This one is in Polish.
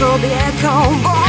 kobietą, bo